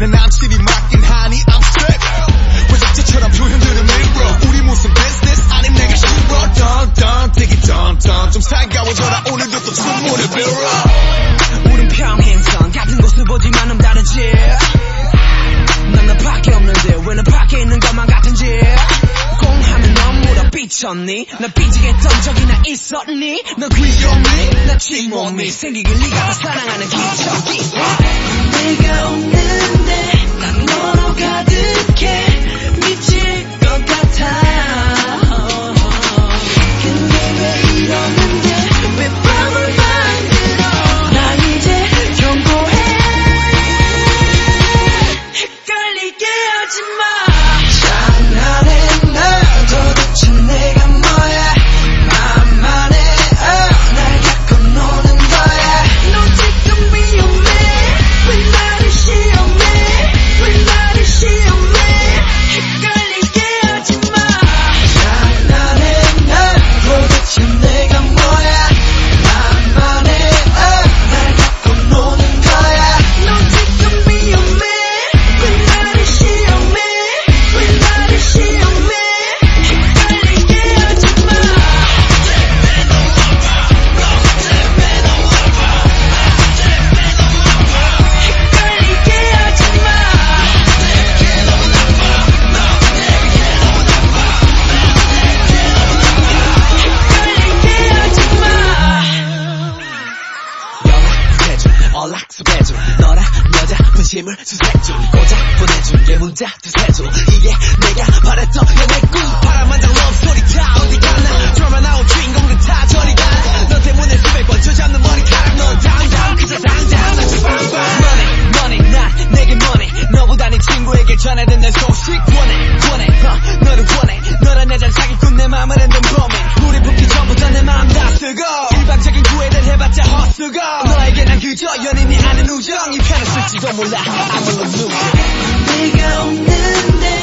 내 남친이 맞긴 하니 I'm sick 외적지처럼 표현들은 밀어. 우리 무슨 business? 아님 내가 싫어. 던던 되게 던던 좀 살가워져라. 오늘도 또 춤물을 빌어. 우린 평행선. 같은 곳을 보지만 은 다르지. 난 나밖에 없는데 왜나 밖에 있는 것만 같은지. 공하면 넌 물어 삐쳤니? 나 삐지겠던 적이 나 있었니? 너 귀여니? 나 침몸이 생기길 네가 다 사랑하는 기적이. 내가 없는 분심을 수색줘 고작 보내준 게 문자 두세줘 이게 내가 바랬던 연애 꿈 바람만장 럽스토리 다 어디 가나. 드라마 나온 주인공들 다 저리 가너 때문에 수백 번 저잡는 머리카락 넌 당당 그저 당당 다시 빵빵 money money 난 내게 money. 너보다 네 친구에게 전해든 내 소식. 원해 원해 어, 너를 원해. 너란 여자 사기꾼 내 맘을 흔든 범인 우리 붙기 전부터 내 마음 다 쓰고. 일방적인 구애를 해봤자 헛수고 그저 연인이 아닌 우정. 이 편을 쓸지도 몰라. I'm a loser. 내가 없는데